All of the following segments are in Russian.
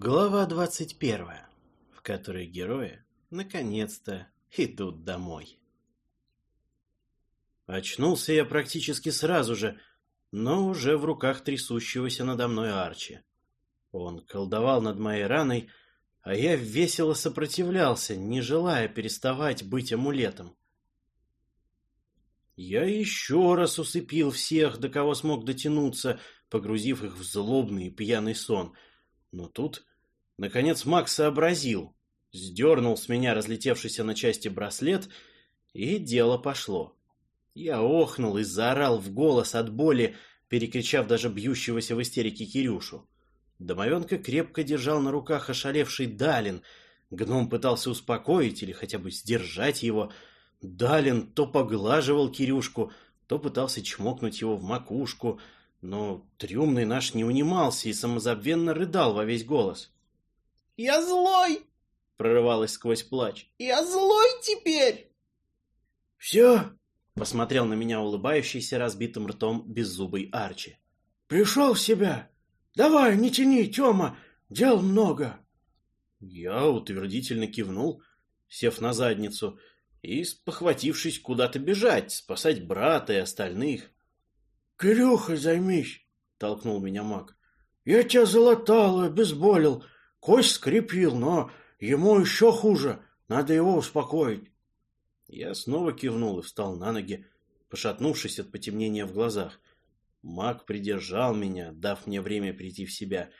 Глава 21, в которой герои наконец-то идут домой. Очнулся я практически сразу же, но уже в руках трясущегося надо мной Арчи. Он колдовал над моей раной, а я весело сопротивлялся, не желая переставать быть амулетом. Я еще раз усыпил всех, до кого смог дотянуться, погрузив их в злобный и пьяный сон. Но тут, наконец, Макс сообразил, сдернул с меня разлетевшийся на части браслет, и дело пошло. Я охнул и заорал в голос от боли, перекричав даже бьющегося в истерике Кирюшу. Домовенка крепко держал на руках ошалевший Далин. Гном пытался успокоить или хотя бы сдержать его, Далин то поглаживал Кирюшку, то пытался чмокнуть его в макушку, но трюмный наш не унимался и самозабвенно рыдал во весь голос. «Я злой!» — прорывалось сквозь плач. «Я злой теперь!» «Все!» — посмотрел на меня улыбающийся разбитым ртом беззубый Арчи. «Пришел в себя! Давай, не тяни, Тёма, дел много!» Я утвердительно кивнул, сев на задницу, и, спохватившись, куда-то бежать, спасать брата и остальных. — Кирюха, займись! — толкнул меня маг. — Я тебя залатал и обезболил, кость скрепил, но ему еще хуже, надо его успокоить. Я снова кивнул и встал на ноги, пошатнувшись от потемнения в глазах. Маг придержал меня, дав мне время прийти в себя,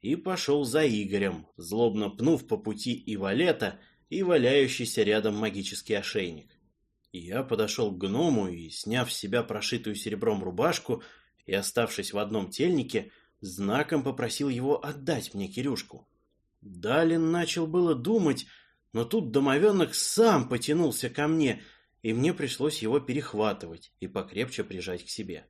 и пошел за Игорем, злобно пнув по пути и валета, и валяющийся рядом магический ошейник. Я подошел к гному и, сняв с себя прошитую серебром рубашку и оставшись в одном тельнике, знаком попросил его отдать мне Кирюшку. Далин начал было думать, но тут домовенок сам потянулся ко мне, и мне пришлось его перехватывать и покрепче прижать к себе.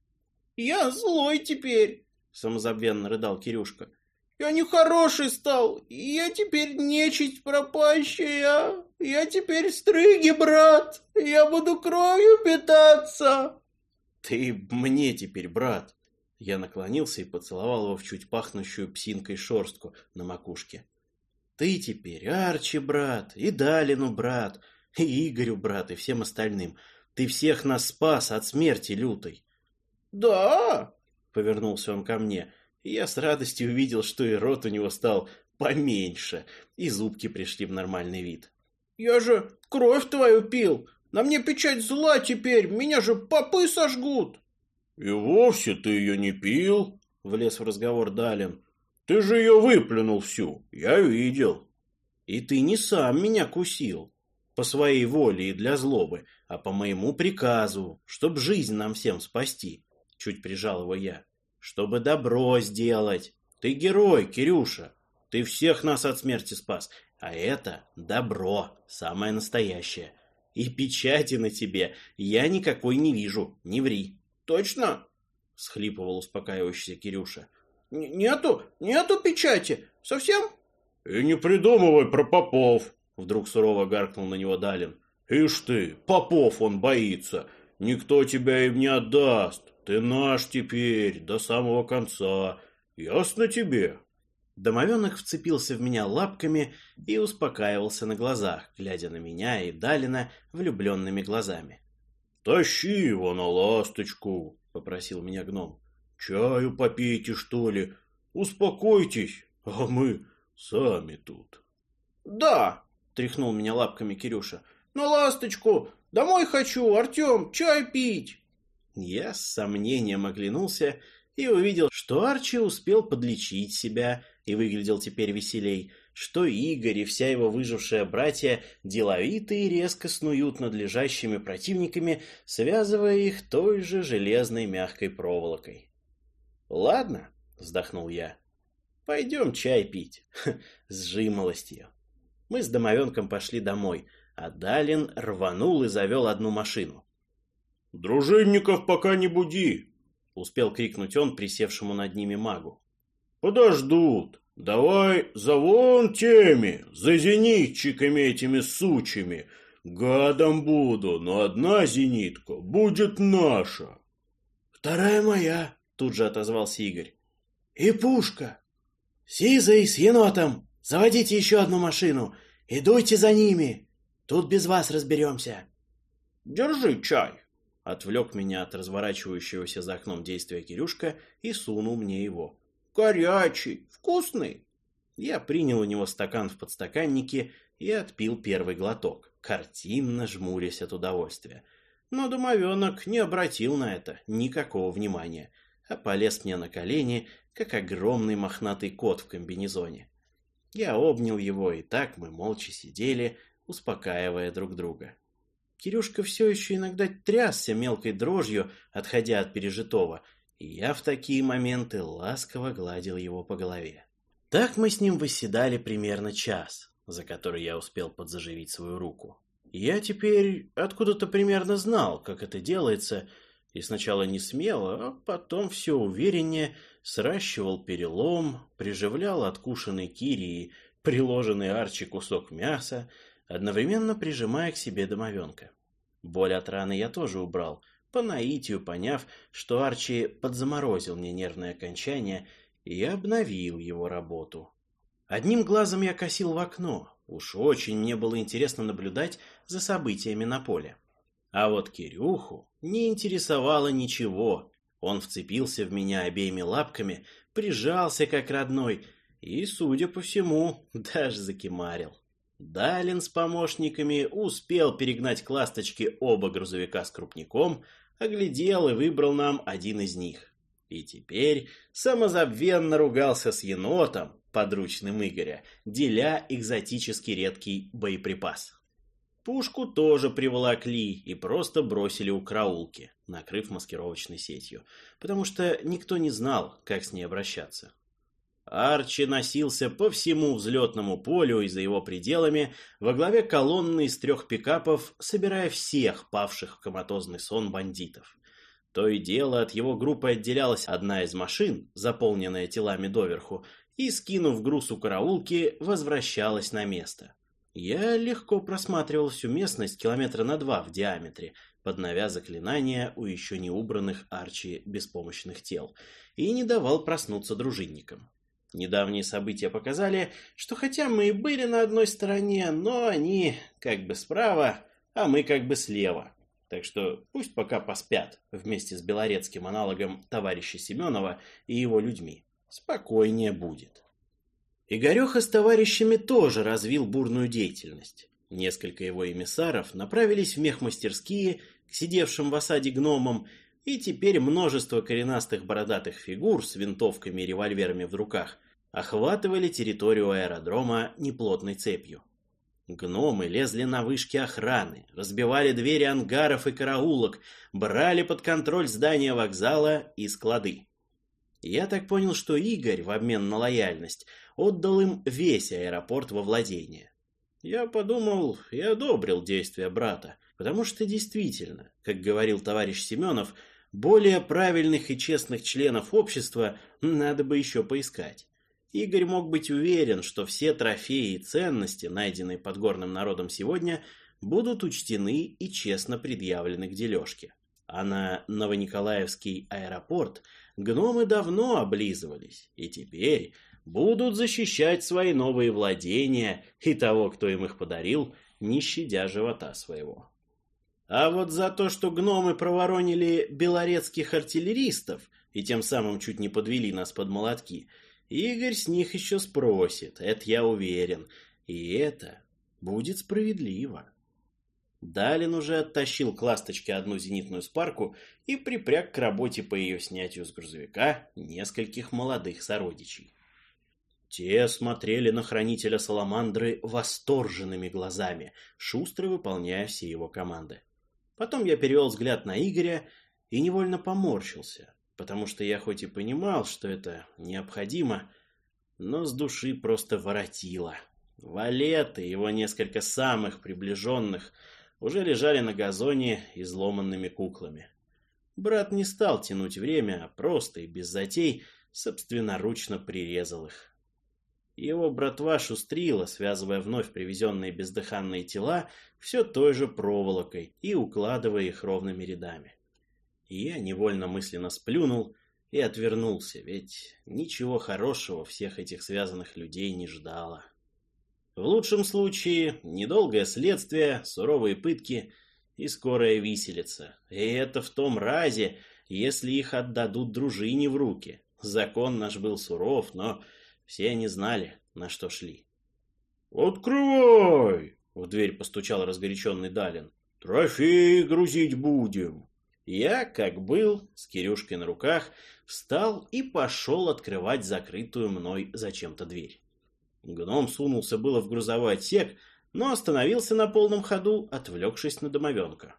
«Я злой теперь!» — самозабвенно рыдал Кирюшка. Я нехороший стал, я теперь нечисть пропащая, я теперь стрыги, брат, я буду кровью питаться. Ты мне теперь, брат. Я наклонился и поцеловал его в чуть пахнущую псинкой шорстку на макушке. Ты теперь Арчи, брат, и Далину, брат, и Игорю, брат, и всем остальным. Ты всех нас спас от смерти лютой. Да, повернулся он ко мне я с радостью увидел, что и рот у него стал поменьше, и зубки пришли в нормальный вид. «Я же кровь твою пил! На мне печать зла теперь, меня же попы сожгут!» «И вовсе ты ее не пил?» — влез в разговор Далин. «Ты же ее выплюнул всю, я видел». «И ты не сам меня кусил, по своей воле и для злобы, а по моему приказу, чтоб жизнь нам всем спасти», — чуть прижал его я чтобы добро сделать. Ты герой, Кирюша. Ты всех нас от смерти спас. А это добро, самое настоящее. И печати на тебе я никакой не вижу, не ври. Точно? Схлипывал успокаивающийся Кирюша. Нету, нету печати. Совсем? И не придумывай про попов. Вдруг сурово гаркнул на него Далин. Ишь ты, попов он боится. Никто тебя им не отдаст. Ты наш теперь, до самого конца. Ясно тебе?» Домовенок вцепился в меня лапками и успокаивался на глазах, глядя на меня и Далина влюбленными глазами. «Тащи его на ласточку», — попросил меня гном. «Чаю попейте, что ли? Успокойтесь, а мы сами тут». «Да», — тряхнул меня лапками Кирюша. «На ласточку! Домой хочу, Артем, чай пить!» Я с сомнением оглянулся и увидел, что Арчи успел подлечить себя и выглядел теперь веселей, что Игорь и вся его выжившая братья деловито и резко снуют над лежащими противниками, связывая их той же железной мягкой проволокой. «Ладно», — вздохнул я, — «пойдем чай пить, с жимолостью». Мы с домовенком пошли домой, а Далин рванул и завел одну машину. «Дружинников пока не буди!» — успел крикнуть он присевшему над ними магу. «Подождут! Давай за вон теми, за зенитчиками этими сучьями! Гадом буду, но одна зенитка будет наша!» «Вторая моя!» — тут же отозвался Игорь. «И пушка!» Сизый с енотом! Заводите еще одну машину и дуйте за ними! Тут без вас разберемся!» «Держи чай!» Отвлек меня от разворачивающегося за окном действия Кирюшка и сунул мне его. «Горячий! Вкусный!» Я принял у него стакан в подстаканнике и отпил первый глоток, картинно жмурясь от удовольствия. Но домовенок не обратил на это никакого внимания, а полез мне на колени, как огромный мохнатый кот в комбинезоне. Я обнял его, и так мы молча сидели, успокаивая друг друга. Кирюшка все еще иногда трясся мелкой дрожью, отходя от пережитого, и я в такие моменты ласково гладил его по голове. Так мы с ним выседали примерно час, за который я успел подзаживить свою руку. Я теперь откуда-то примерно знал, как это делается, и сначала не смело, а потом все увереннее сращивал перелом, приживлял откушенный кири и приложенный Арчи кусок мяса, одновременно прижимая к себе домовенка. Боль от раны я тоже убрал, по наитию поняв, что Арчи подзаморозил мне нервное окончание, и обновил его работу. Одним глазом я косил в окно, уж очень мне было интересно наблюдать за событиями на поле. А вот Кирюху не интересовало ничего. Он вцепился в меня обеими лапками, прижался как родной и, судя по всему, даже закимарил. Далин с помощниками успел перегнать к ласточке оба грузовика с крупником, оглядел и выбрал нам один из них. И теперь самозабвенно ругался с енотом, подручным Игоря, деля экзотически редкий боеприпас. Пушку тоже приволокли и просто бросили у караулки, накрыв маскировочной сетью, потому что никто не знал, как с ней обращаться. Арчи носился по всему взлетному полю и за его пределами во главе колонны из трех пикапов, собирая всех павших в коматозный сон бандитов. То и дело от его группы отделялась одна из машин, заполненная телами доверху, и, скинув груз у караулки, возвращалась на место. Я легко просматривал всю местность километра на два в диаметре, подновя заклинания у еще не убранных Арчи беспомощных тел, и не давал проснуться дружинникам. Недавние события показали, что хотя мы и были на одной стороне, но они как бы справа, а мы как бы слева. Так что пусть пока поспят вместе с белорецким аналогом товарища Семенова и его людьми. Спокойнее будет. Игореха с товарищами тоже развил бурную деятельность. Несколько его эмиссаров направились в мехмастерские к сидевшим в осаде гномам и теперь множество коренастых бородатых фигур с винтовками и револьверами в руках охватывали территорию аэродрома неплотной цепью. Гномы лезли на вышки охраны, разбивали двери ангаров и караулок, брали под контроль здания вокзала и склады. Я так понял, что Игорь в обмен на лояльность отдал им весь аэропорт во владение. Я подумал и одобрил действия брата, потому что действительно, как говорил товарищ Семенов, более правильных и честных членов общества надо бы еще поискать. Игорь мог быть уверен, что все трофеи и ценности, найденные подгорным народом сегодня, будут учтены и честно предъявлены к дележке. А на Новониколаевский аэропорт гномы давно облизывались, и теперь будут защищать свои новые владения и того, кто им их подарил, не щадя живота своего. А вот за то, что гномы проворонили белорецких артиллеристов и тем самым чуть не подвели нас под молотки, Игорь с них еще спросит, это я уверен, и это будет справедливо. Далин уже оттащил к ласточке одну зенитную спарку и припряг к работе по ее снятию с грузовика нескольких молодых сородичей. Те смотрели на хранителя Саламандры восторженными глазами, шустро выполняя все его команды. Потом я перевел взгляд на Игоря и невольно поморщился, потому что я хоть и понимал, что это необходимо, но с души просто воротило. Валет и его несколько самых приближенных уже лежали на газоне изломанными куклами. Брат не стал тянуть время, а просто и без затей собственноручно прирезал их. Его братва шустрила, связывая вновь привезенные бездыханные тела все той же проволокой и укладывая их ровными рядами. И я невольно мысленно сплюнул и отвернулся, ведь ничего хорошего всех этих связанных людей не ждало. В лучшем случае недолгое следствие, суровые пытки и скорая виселица. И это в том разе, если их отдадут дружине в руки. Закон наш был суров, но все они знали, на что шли. «Открывай!» — в дверь постучал разгоряченный Далин. «Трофеи грузить будем!» Я, как был, с Кирюшкой на руках, встал и пошел открывать закрытую мной зачем-то дверь. Гном сунулся было в грузовой отсек, но остановился на полном ходу, отвлекшись на домовенка.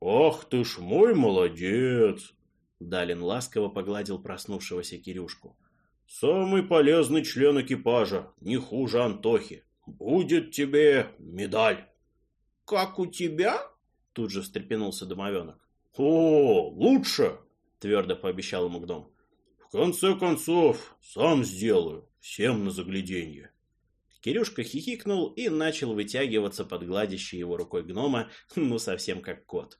«Ах ты ж мой молодец!» Далин ласково погладил проснувшегося Кирюшку. «Самый полезный член экипажа, не хуже Антохи. Будет тебе медаль!» «Как у тебя?» Тут же встрепенулся домовенок. «О, лучше!» — твердо пообещал ему гном. «В конце концов, сам сделаю, всем на загляденье». Кирюшка хихикнул и начал вытягиваться под гладящей его рукой гнома, ну совсем как кот.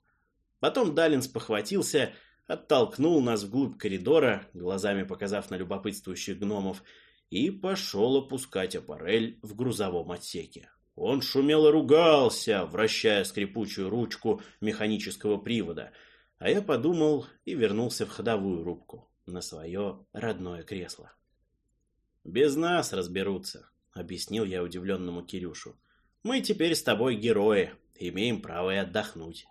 Потом Далин спохватился, оттолкнул нас вглубь коридора, глазами показав на любопытствующих гномов, и пошел опускать аппарель в грузовом отсеке. Он шумел и ругался, вращая скрипучую ручку механического привода, а я подумал и вернулся в ходовую рубку, на свое родное кресло. «Без нас разберутся», — объяснил я удивленному Кирюшу. «Мы теперь с тобой герои, имеем право и отдохнуть».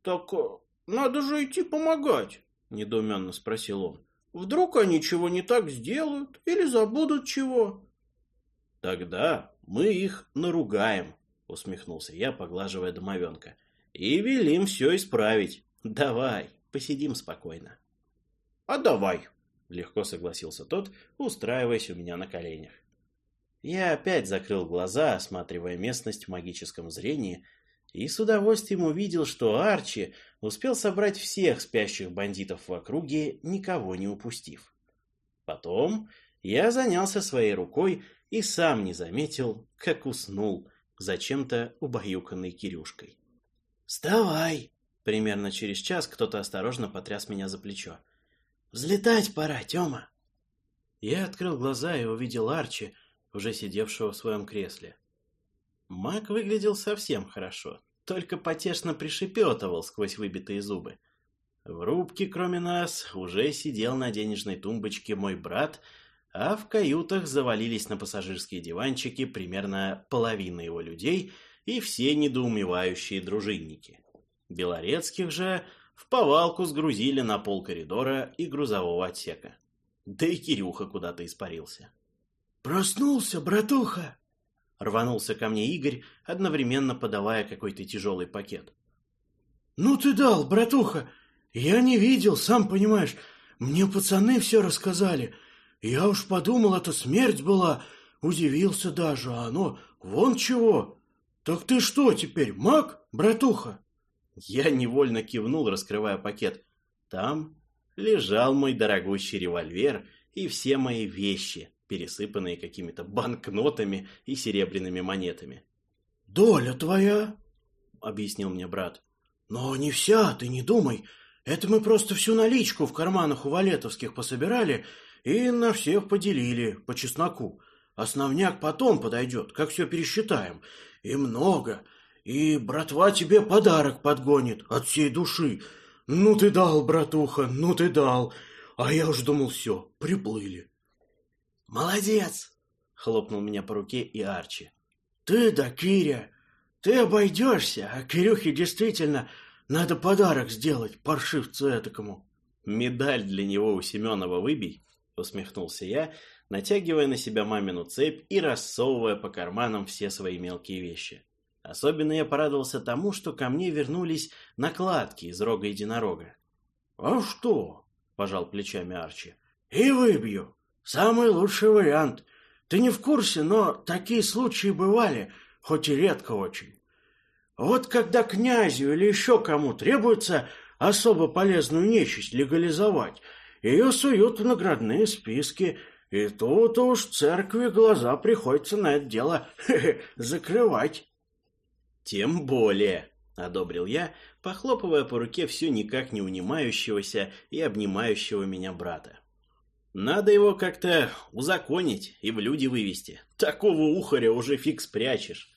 «Так э, надо же идти помогать», — недоуменно спросил он. «Вдруг они чего не так сделают или забудут чего?» «Тогда мы их наругаем», — усмехнулся я, поглаживая домовенка. «И велим все исправить. Давай, посидим спокойно». «А давай», — легко согласился тот, устраиваясь у меня на коленях. Я опять закрыл глаза, осматривая местность в магическом зрении, и с удовольствием увидел, что Арчи успел собрать всех спящих бандитов в округе, никого не упустив. Потом я занялся своей рукой и сам не заметил, как уснул, зачем-то убаюканный Кирюшкой. «Вставай!» Примерно через час кто-то осторожно потряс меня за плечо. «Взлетать пора, Тёма!» Я открыл глаза и увидел Арчи, уже сидевшего в своем кресле. Маг выглядел совсем хорошо, только потешно пришепетывал сквозь выбитые зубы. В рубке, кроме нас, уже сидел на денежной тумбочке мой брат — а в каютах завалились на пассажирские диванчики примерно половина его людей и все недоумевающие дружинники. Белорецких же в повалку сгрузили на пол коридора и грузового отсека. Да и Кирюха куда-то испарился. «Проснулся, братуха!» Рванулся ко мне Игорь, одновременно подавая какой-то тяжелый пакет. «Ну ты дал, братуха! Я не видел, сам понимаешь. Мне пацаны все рассказали. Я уж подумал, это смерть была, удивился даже, а оно вон чего. Так ты что теперь, маг, братуха? Я невольно кивнул, раскрывая пакет. Там лежал мой дорогущий револьвер и все мои вещи, пересыпанные какими-то банкнотами и серебряными монетами. «Доля твоя», — объяснил мне брат. «Но не вся, ты не думай. Это мы просто всю наличку в карманах у валетовских пособирали и на всех поделили по чесноку. Основняк потом подойдет, как все пересчитаем. И много. И братва тебе подарок подгонит от всей души. Ну ты дал, братуха, ну ты дал. А я уж думал, все, приплыли. Молодец, хлопнул меня по руке и Арчи. Ты да, Киря, ты обойдешься, а Кирюхе действительно надо подарок сделать паршивцу этакому. Медаль для него у Семенова выбей, усмехнулся я, натягивая на себя мамину цепь и рассовывая по карманам все свои мелкие вещи. Особенно я порадовался тому, что ко мне вернулись накладки из рога единорога. «А что?» — пожал плечами Арчи. «И выбью. Самый лучший вариант. Ты не в курсе, но такие случаи бывали, хоть и редко очень. Вот когда князю или еще кому требуется особо полезную нечисть легализовать — ее суют в наградные списки, и тут уж церкви глаза приходится на это дело закрывать. Тем более, — одобрил я, похлопывая по руке все никак не унимающегося и обнимающего меня брата. «Надо его как-то узаконить и в люди вывести. Такого ухаря уже фиг спрячешь».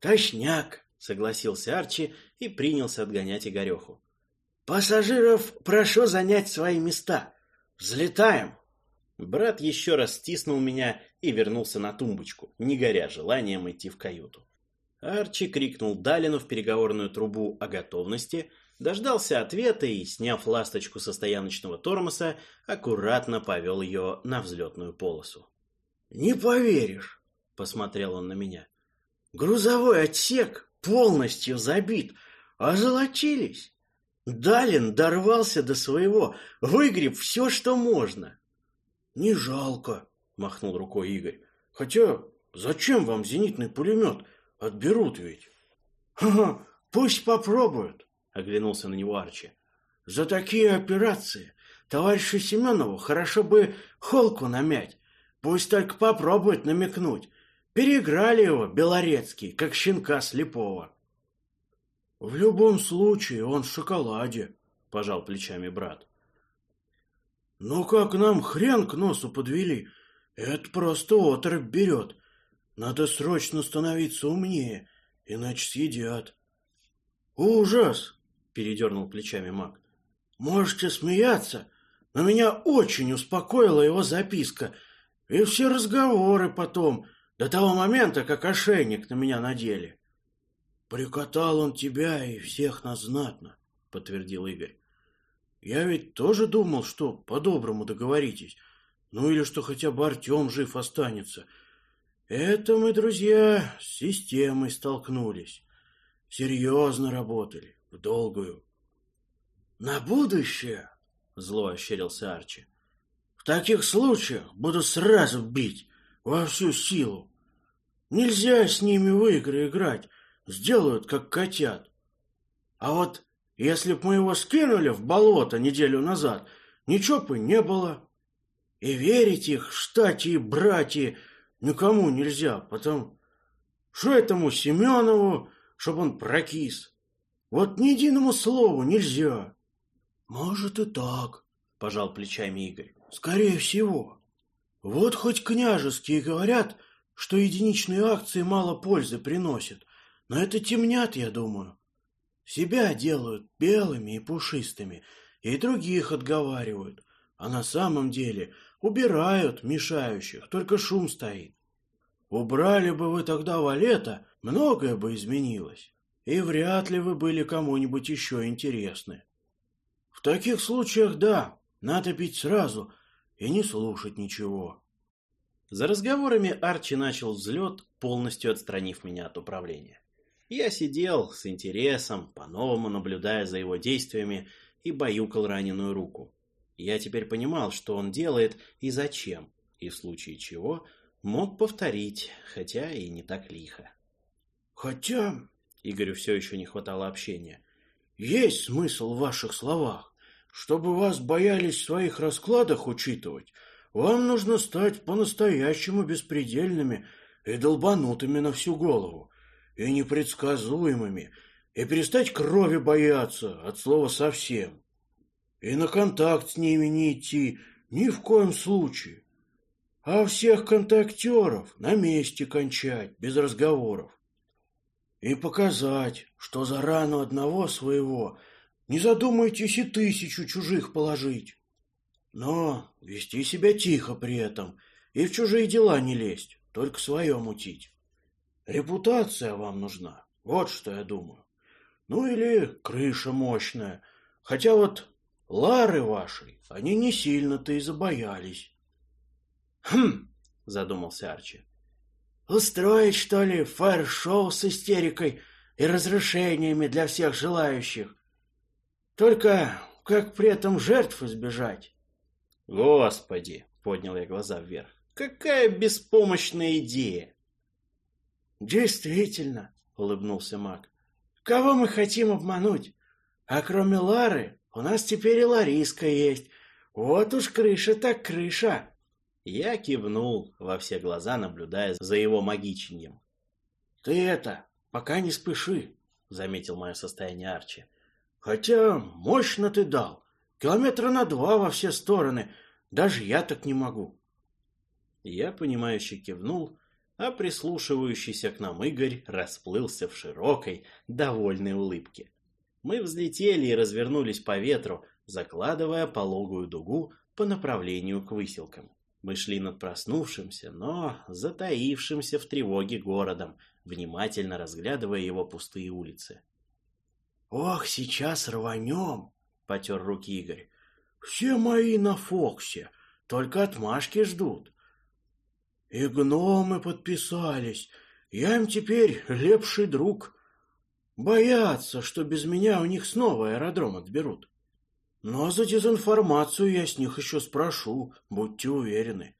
«Точняк!» — согласился Арчи и принялся отгонять Игореху. «Пассажиров прошу занять свои места. Взлетаем!» Брат еще раз стиснул меня и вернулся на тумбочку, не горя желанием идти в каюту. Арчи крикнул Далину в переговорную трубу о готовности, дождался ответа и, сняв ласточку со стояночного тормоза, аккуратно повел ее на взлетную полосу. «Не поверишь!» — посмотрел он на меня. «Грузовой отсек полностью забит, а золотились. Далин дорвался до своего, выгреб все, что можно. «Не жалко», — махнул рукой Игорь. «Хотя зачем вам зенитный пулемет? Отберут ведь». «Ха-ха, пусть попробуют», — оглянулся на него Арчи. «За такие операции товарищу Семенову хорошо бы холку намять. Пусть только попробует намекнуть. Переиграли его, Белорецкий, как щенка слепого». «В любом случае он в шоколаде», — пожал плечами брат. Ну как нам хрен к носу подвели? Это просто отрыв берет. Надо срочно становиться умнее, иначе съедят. Ужас! Передернул плечами маг. Можете смеяться, но меня очень успокоила его записка и все разговоры потом, до того момента, как ошейник на меня надели. Прикатал он тебя и всех нас знатно, подтвердил Игорь. Я ведь тоже думал, что по-доброму договоритесь. Ну или что хотя бы Артем жив останется. Это мы, друзья, с системой столкнулись. Серьезно работали, в долгую. На будущее, зло ощерился Арчи. В таких случаях буду сразу бить во всю силу. Нельзя с ними в игры играть, сделают как котят. А вот если б мы его скинули в болото неделю назад, ничего бы не было. И верить их, штати и братья, никому нельзя, потому что этому Семенову, чтобы он прокис. Вот ни единому слову нельзя. Может и так, пожал плечами Игорь. Скорее всего. Вот хоть княжеские говорят, что единичные акции мало пользы приносят, но это темнят, я думаю. Себя делают белыми и пушистыми, и других отговаривают, а на самом деле убирают мешающих, только шум стоит. Убрали бы вы тогда валета, многое бы изменилось, и вряд ли вы были кому-нибудь еще интересны. В таких случаях, да, надо пить сразу и не слушать ничего. За разговорами Арчи начал взлет, полностью отстранив меня от управления. Я сидел с интересом, по-новому наблюдая за его действиями и баюкал раненую руку. Я теперь понимал, что он делает и зачем, и в случае чего мог повторить, хотя и не так лихо. Хотя, Игорю все еще не хватало общения, есть смысл в ваших словах. Чтобы вас боялись в своих раскладах учитывать, вам нужно стать по-настоящему беспредельными и долбанутыми на всю голову и непредсказуемыми, и перестать крови бояться от слова совсем. И на контакт с ними не идти ни в коем случае. А всех контактеров на месте кончать, без разговоров. И показать, что за рану одного своего не задумайтесь и тысячу чужих положить. Но вести себя тихо при этом и в чужие дела не лезть, только свое мутить. Репутация вам нужна. Вот что я думаю. Ну или крыша мощная. Хотя вот Лары вашей, они не сильно-то и забоялись. Хм, задумался Арчи. Устроить, что ли, фаер-шоу с истерикой и разрушениями для всех желающих? Только как при этом жертв избежать? Господи, поднял я глаза вверх. Какая беспомощная идея! Действительно, улыбнулся маг. Кого мы хотим обмануть? А кроме Лары, у нас теперь и Лариска есть. Вот уж крыша так крыша. Я кивнул во все глаза, наблюдая за его магичением. Ты это, пока не спеши. заметил мое состояние Арчи. Хотя мощно ты дал. Километра на два во все стороны. Даже я так не могу. Я, понимающе кивнул, а прислушивающийся к нам Игорь расплылся в широкой, довольной улыбке. Мы взлетели и развернулись по ветру, закладывая пологую дугу по направлению к выселкам. Мы шли над проснувшимся, но затаившимся в тревоге городом, внимательно разглядывая его пустые улицы. «Ох, сейчас рванем!» — потер руки Игорь. «Все мои на Фоксе, только отмашки ждут. И гномы подписались, я им теперь лепший друг. Боятся, что без меня у них снова аэродром отберут. Но за дезинформацию я с них еще спрошу, будьте уверены.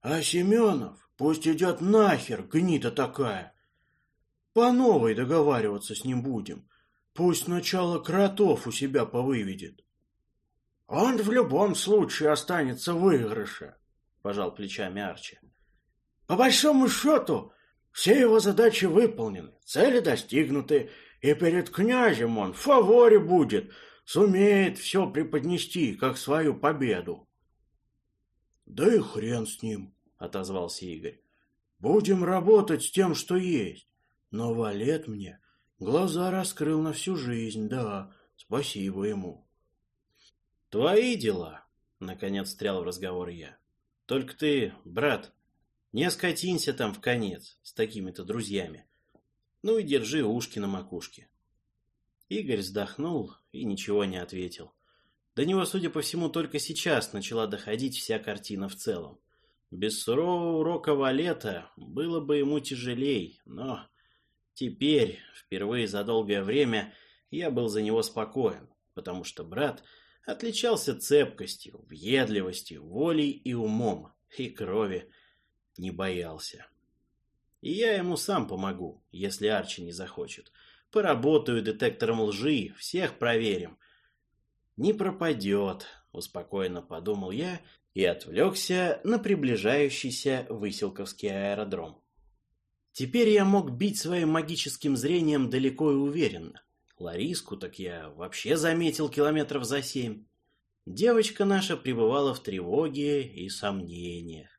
А Семенов пусть идет нахер, гнида такая. По новой договариваться с ним будем. Пусть сначала кротов у себя повыведет. Он в любом случае останется в выигрыше, пожал плечами Арчи. По большому счету, все его задачи выполнены, цели достигнуты, и перед князем он в фаворе будет — сумеет все преподнести, как свою победу. — Да и хрен с ним, — отозвался Игорь. — Будем работать с тем, что есть. Но Валет мне глаза раскрыл на всю жизнь, да, спасибо ему. — Твои дела, — наконец встрял в разговор я. — Только ты, брат, не скотинься там в конец с такими-то друзьями. Ну и держи ушки на макушке. Игорь вздохнул и ничего не ответил. До него, судя по всему, только сейчас начала доходить вся картина в целом. Без сурового урока валета было бы ему тяжелей, но теперь, впервые за долгое время, я был за него спокоен, потому что брат отличался цепкостью, въедливостью, волей и умом, и крови не боялся. И я ему сам помогу, если Арчи не захочет. Поработаю детектором лжи, всех проверим. Не пропадет, успокоенно подумал я и отвлекся на приближающийся Выселковский аэродром. Теперь я мог бить своим магическим зрением далеко и уверенно. Лариску так я вообще заметил километров за семь. Девочка наша пребывала в тревоге и сомнениях.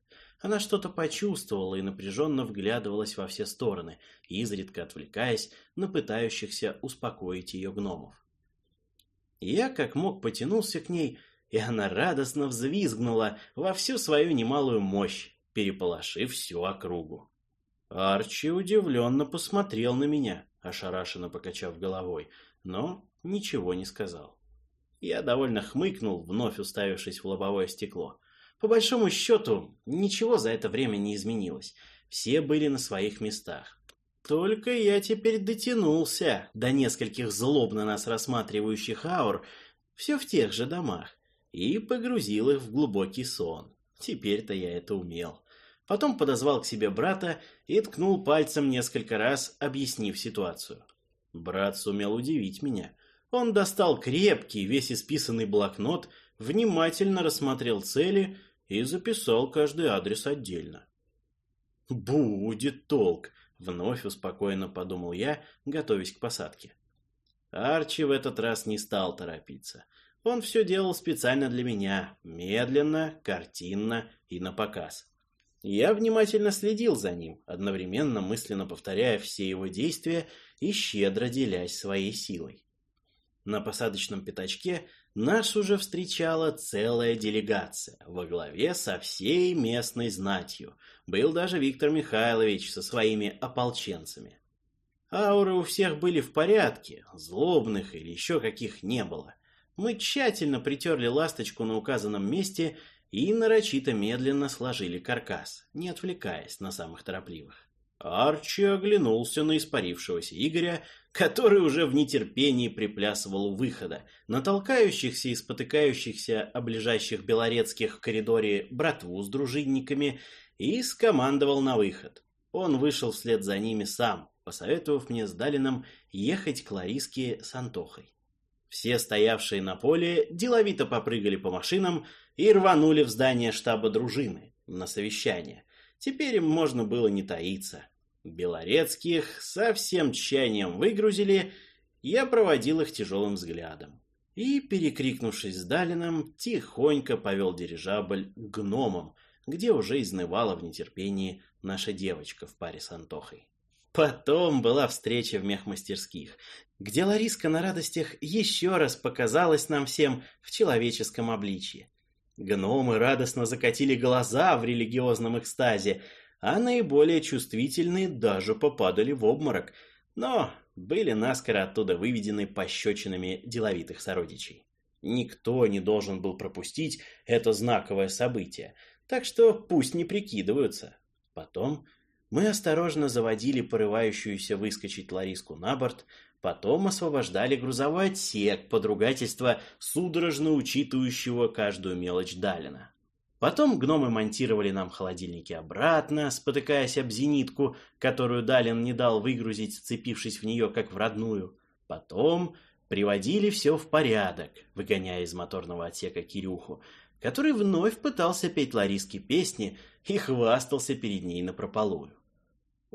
Она что-то почувствовала и напряженно вглядывалась во все стороны, изредка отвлекаясь на пытающихся успокоить ее гномов. Я как мог потянулся к ней, и она радостно взвизгнула во всю свою немалую мощь, переполошив всю округу. Арчи удивленно посмотрел на меня, ошарашенно покачав головой, но ничего не сказал. Я довольно хмыкнул, вновь уставившись в лобовое стекло. По большому счету, ничего за это время не изменилось. Все были на своих местах. Только я теперь дотянулся до нескольких злобно нас рассматривающих аур, все в тех же домах, и погрузил их в глубокий сон. Теперь-то я это умел. Потом подозвал к себе брата и ткнул пальцем несколько раз, объяснив ситуацию. Брат сумел удивить меня. Он достал крепкий, весь исписанный блокнот, внимательно рассмотрел цели и записал каждый адрес отдельно. «Будет толк!» — вновь успокоенно подумал я, готовясь к посадке. Арчи в этот раз не стал торопиться. Он все делал специально для меня, медленно, картинно и на показ. Я внимательно следил за ним, одновременно мысленно повторяя все его действия и щедро делясь своей силой. На посадочном пятачке нас уже встречала целая делегация во главе со всей местной знатью. Был даже Виктор Михайлович со своими ополченцами. Ауры у всех были в порядке, злобных или еще каких не было. Мы тщательно притерли ласточку на указанном месте и нарочито медленно сложили каркас, не отвлекаясь на самых торопливых. Арчи оглянулся на испарившегося Игоря, который уже в нетерпении приплясывал у выхода, на толкающихся и спотыкающихся облежащих белорецких в коридоре братву с дружинниками и скомандовал на выход. Он вышел вслед за ними сам, посоветовав мне с Далином ехать к Лариске с Антохой. Все стоявшие на поле деловито попрыгали по машинам и рванули в здание штаба дружины на совещание. Теперь им можно было не таиться. Белорецких со всем тщанием выгрузили, я проводил их тяжелым взглядом. И, перекрикнувшись с Далином, тихонько повел дирижабль к гномам, где уже изнывала в нетерпении наша девочка в паре с Антохой. Потом была встреча в мехмастерских, где Лариска на радостях еще раз показалась нам всем в человеческом обличье. Гномы радостно закатили глаза в религиозном экстазе, а наиболее чувствительные даже попадали в обморок, но были наскоро оттуда выведены пощечинами деловитых сородичей. Никто не должен был пропустить это знаковое событие, так что пусть не прикидываются. Потом мы осторожно заводили порывающуюся выскочить Лариску на борт, потом освобождали грузовой отсек под ругательство судорожно учитывающего каждую мелочь Далина. Потом гномы монтировали нам холодильники обратно, спотыкаясь об зенитку, которую Далин не дал выгрузить, вцепившись в нее как в родную. Потом приводили все в порядок, выгоняя из моторного отсека Кирюху, который вновь пытался петь Лариске песни и хвастался перед ней напропалую.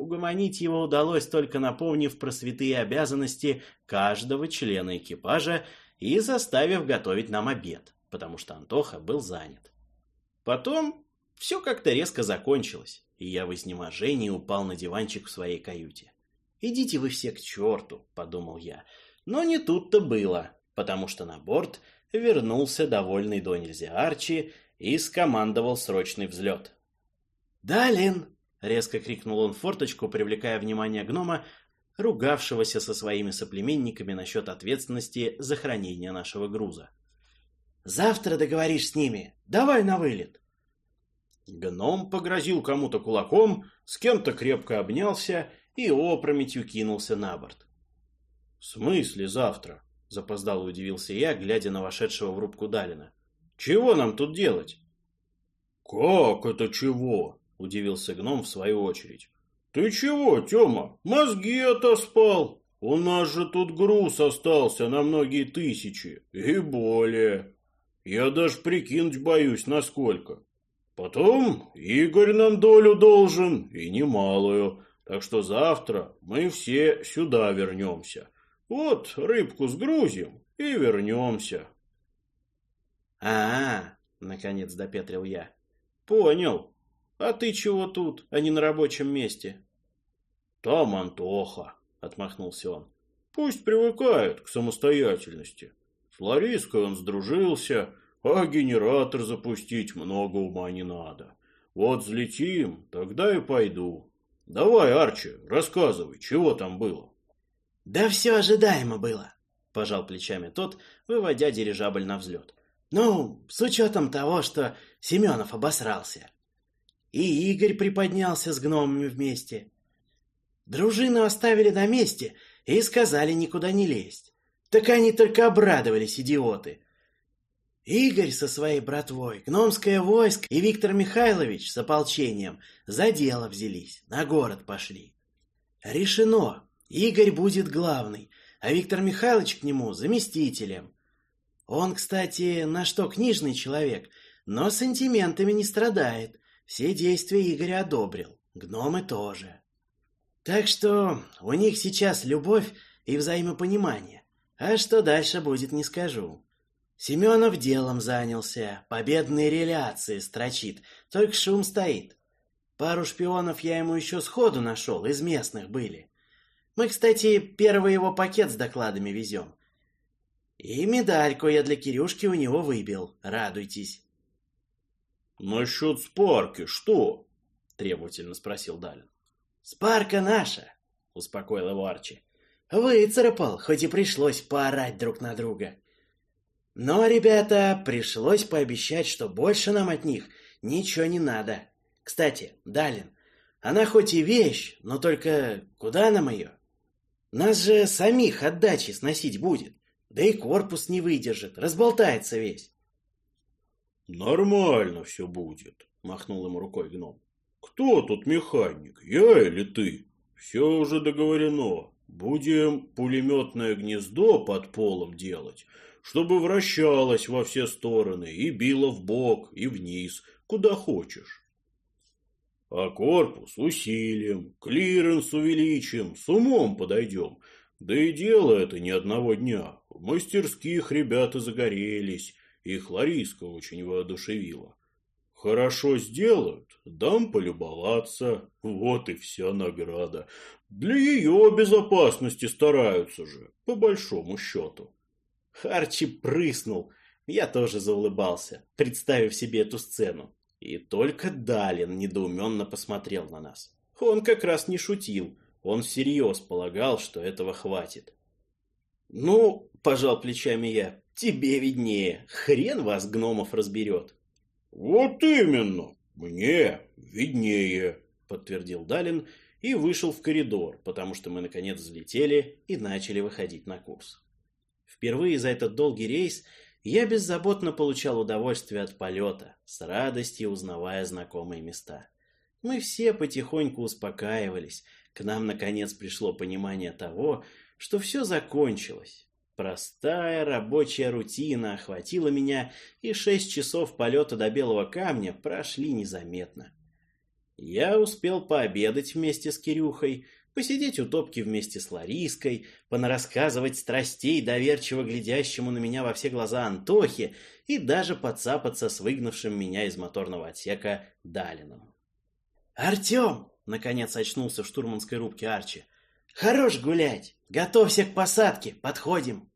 Угомонить его удалось только напомнив про святые обязанности каждого члена экипажа и заставив готовить нам обед, потому что Антоха был занят. Потом все как-то резко закончилось, и я в изнеможении упал на диванчик в своей каюте. «Идите вы все к черту», — подумал я. Но не тут-то было, потому что на борт вернулся довольный до нельзя Арчи и скомандовал срочный взлет. «Далин!» — резко крикнул он в форточку, привлекая внимание гнома, ругавшегося со своими соплеменниками насчет ответственности за хранение нашего груза. «Завтра договоришь с ними. Давай на вылет!» Гном погрозил кому-то кулаком, с кем-то крепко обнялся и опрометью кинулся на борт. «В смысле завтра?» — запоздало удивился я, глядя на вошедшего в рубку Далина. «Чего нам тут делать?» «Как это чего?» — удивился гном в свою очередь. «Ты чего, Тёма, мозги отоспал? У нас же тут груз остался на многие тысячи и более. Я даже прикинуть боюсь, насколько. Потом Игорь нам долю должен, и немалую, так что завтра мы все сюда вернемся. Вот рыбку сгрузим и вернемся. А, -а, -а наконец допетрил я. Понял. А ты чего тут, а не на рабочем месте? Там Антоха, отмахнулся он. Пусть привыкает к самостоятельности. С Лариской он сдружился, а генератор запустить много ума не надо. Вот взлетим, тогда и пойду. Давай, Арчи, рассказывай, чего там было. «Да все ожидаемо было», — пожал плечами тот, выводя дирижабль на взлет. «Ну, с учетом того, что Семенов обосрался. И Игорь приподнялся с гномами вместе. Дружину оставили на месте и сказали никуда не лезть. Так они только обрадовались, идиоты. Игорь со своей братвой, гномское войско и Виктор Михайлович с ополчением за дело взялись, на город пошли. Решено, Игорь будет главный, а Виктор Михайлович к нему заместителем. Он, кстати, на что книжный человек, но сантиментами не страдает. Все действия Игоря одобрил, гномы тоже. Так что у них сейчас любовь и взаимопонимание. А что дальше будет, не скажу. Семенов делом занялся, победные реляции строчит, только шум стоит. Пару шпионов я ему еще сходу нашел, из местных были. Мы, кстати, первый его пакет с докладами везем. И медальку я для Кирюшки у него выбил. Радуйтесь. «Насчет Спарки что?» — требовательно спросил Далин. «Спарка наша!» — успокоил его Арчи. «Выцарапал, хоть и пришлось поорать друг на друга. Но, ребята, пришлось пообещать, что больше нам от них ничего не надо. Кстати, Далин, она хоть и вещь, но только куда нам ее?» Нас же самих отдачи сносить будет. Да и корпус не выдержит, разболтается весь. Нормально все будет, махнул ему рукой гном. Кто тут механик, я или ты? Все уже договорено. Будем пулеметное гнездо под полом делать, чтобы вращалось во все стороны и било в бок и вниз, куда хочешь. А корпус усилим, клиренс увеличим, с умом подойдем. Да и дело это не одного дня. В мастерских ребята загорелись, их Лариска очень воодушевила. Хорошо сделают, дам полюбоваться, вот и вся награда. Для ее безопасности стараются же, по большому счету. Арчи прыснул, я тоже заулыбался, представив себе эту сцену. И только Далин недоуменно посмотрел на нас. Он как раз не шутил, он всерьез полагал, что этого хватит. «Ну, — пожал плечами я, — тебе виднее, хрен вас гномов разберет». «Вот именно, мне виднее», — подтвердил Далин и вышел в коридор, потому что мы наконец взлетели и начали выходить на курс. Впервые за этот долгий рейс я беззаботно получал удовольствие от полета, с радостью узнавая знакомые места. Мы все потихоньку успокаивались, к нам наконец пришло понимание того, что все закончилось. Простая рабочая рутина охватила меня, и шесть часов полета до Белого камня прошли незаметно. Я успел пообедать вместе с Кирюхой, посидеть у топки вместе с Лариской, понарассказывать страстей доверчиво глядящему на меня во все глаза Антохе и даже подцапаться с выгнавшим меня из моторного отсека Далином. «Артем!» — наконец очнулся в штурманской рубке Арчи. «Хорош гулять! Готовься к посадке! Подходим!»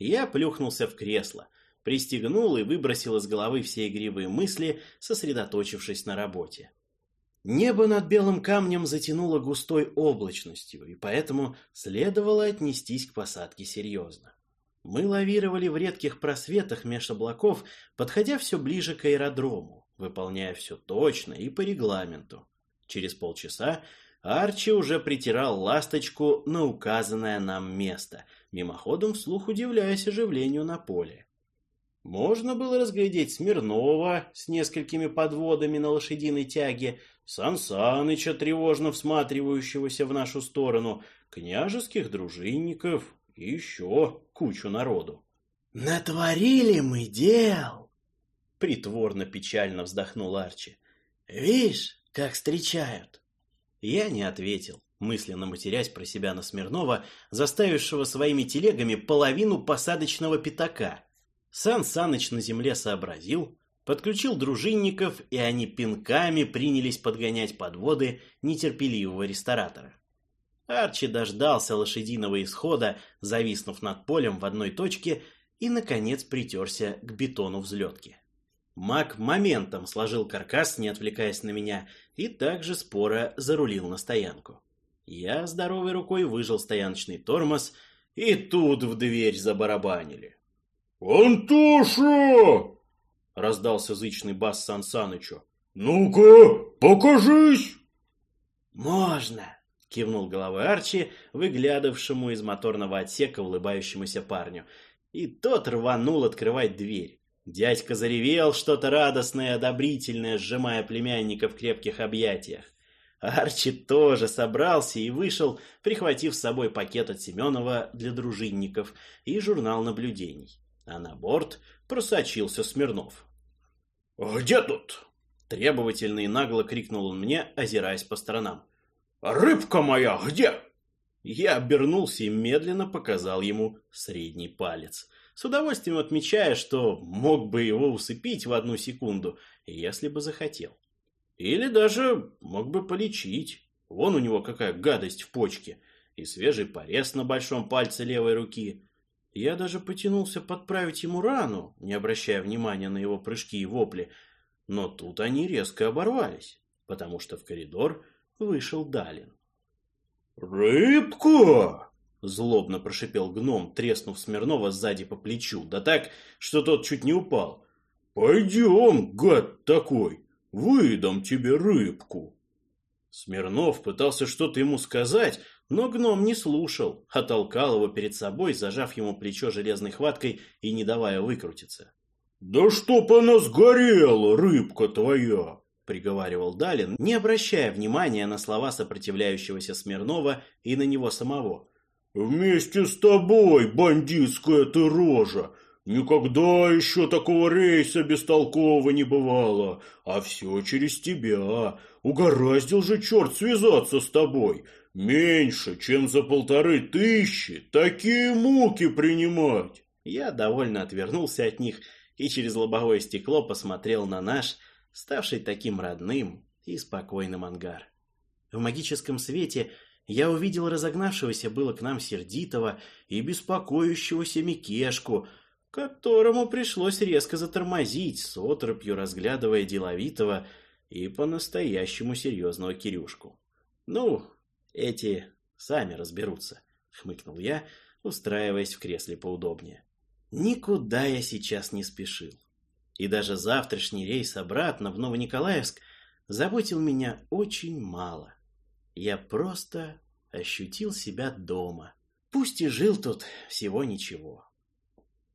Я плюхнулся в кресло, пристегнул и выбросил из головы все игривые мысли, сосредоточившись на работе. Небо над белым камнем затянуло густой облачностью, и поэтому следовало отнестись к посадке серьезно. Мы лавировали в редких просветах меж облаков, подходя все ближе к аэродрому, выполняя все точно и по регламенту. Через полчаса Арчи уже притирал ласточку на указанное нам место, мимоходом вслух удивляясь оживлению на поле. Можно было разглядеть Смирнова с несколькими подводами на лошадиной тяге, Сан Саныча, тревожно всматривающегося в нашу сторону, княжеских дружинников и еще кучу народу. «Натворили мы дел!» Притворно печально вздохнул Арчи. «Вишь, как встречают!» Я не ответил, мысленно матерясь про себя на Смирнова, заставившего своими телегами половину посадочного пятака. Сан Саныч на земле сообразил, подключил дружинников, и они пинками принялись подгонять подводы нетерпеливого ресторатора. Арчи дождался лошадиного исхода, зависнув над полем в одной точке, и, наконец, притерся к бетону взлетки. Маг моментом сложил каркас, не отвлекаясь на меня, и также споро зарулил на стоянку. Я здоровой рукой выжил стояночный тормоз, и тут в дверь забарабанили. «Антоша!» — раздался зычный бас Сан Саныча. «Ну-ка, покажись!» «Можно!» — кивнул головой Арчи, выглядывшему из моторного отсека улыбающемуся парню. И тот рванул открывать дверь. Дядька заревел что-то радостное и одобрительное, сжимая племянника в крепких объятиях. Арчи тоже собрался и вышел, прихватив с собой пакет от Семенова для дружинников и журнал наблюдений. А на борт просочился Смирнов. «Где тут?» Требовательно и нагло крикнул он мне, озираясь по сторонам. «Рыбка моя где?» Я обернулся и медленно показал ему средний палец, с удовольствием отмечая, что мог бы его усыпить в одну секунду, если бы захотел. Или даже мог бы полечить. Вон у него какая гадость в почке и свежий порез на большом пальце левой руки. Я даже потянулся подправить ему рану, не обращая внимания на его прыжки и вопли, но тут они резко оборвались, потому что в коридор вышел Далин. «Рыбка!» — злобно прошипел гном, треснув Смирнова сзади по плечу, да так, что тот чуть не упал. «Пойдем, гад такой, выдам тебе рыбку!» Смирнов пытался что-то ему сказать, но гном не слушал, а толкал его перед собой, зажав ему плечо железной хваткой и не давая выкрутиться. «Да чтоб она сгорела, рыбка твоя!» — приговаривал Далин, не обращая внимания на слова сопротивляющегося Смирнова и на него самого. «Вместе с тобой, бандитская ты рожа! Никогда еще такого рейса бестолкового не бывало, а все через тебя. Угораздил же черт связаться с тобой. Меньше, чем за полторы тысячи, такие муки принимать. Я довольно отвернулся от них и через лобовое стекло посмотрел на наш, ставший таким родным и спокойным ангар. В магическом свете я увидел разогнавшегося было к нам сердитого и беспокоящегося Микешку, которому пришлось резко затормозить, с отропью разглядывая деловитого и по-настоящему серьезного Кирюшку. «Ну, эти сами разберутся», — хмыкнул я, устраиваясь в кресле поудобнее. Никуда я сейчас не спешил. И даже завтрашний рейс обратно в Новониколаевск заботил меня очень мало. Я просто ощутил себя дома. Пусть и жил тут всего ничего.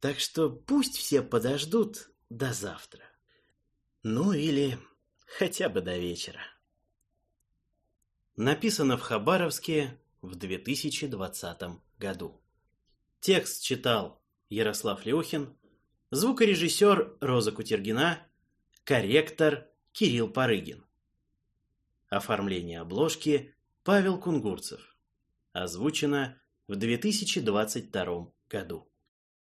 Так что пусть все подождут до завтра. Ну или хотя бы до вечера. Написано в Хабаровске в 2020 году. Текст читал Ярослав Леохин, звукорежиссер Роза Кутергина, корректор Кирилл Парыгин. Оформление обложки Павел Кунгурцев. Озвучено в 2022 году.